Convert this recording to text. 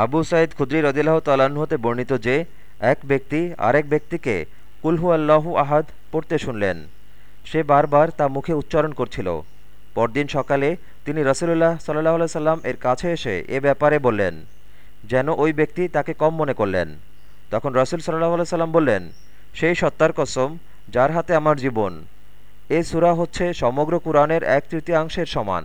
আবু সাইদ খুদ্রি রদিল্লাহ তাল্লাহ্ন হতে বর্ণিত যে, এক ব্যক্তি আরেক ব্যক্তিকে কুলহু আল্লাহু আহাদ পড়তে শুনলেন। সে বারবার তা মুখে উচ্চারণ করছিল। পরদিন সকালে তিনি রসুল্লাহ সাল্লাহ সাল্লাম এর কাছে এসে এ ব্যাপারে বললেন, যেন ওই ব্যক্তি তাকে কম মনে করলেন। তখন রসুল সাল্লাহ সাল্লাম বললেন, সেই সত্তার কসম, যার হাতে আমার জীবন। এ সুরা হচ্ছে সমগ্র কুরআনের এক তৃতীয়াংশের সমান।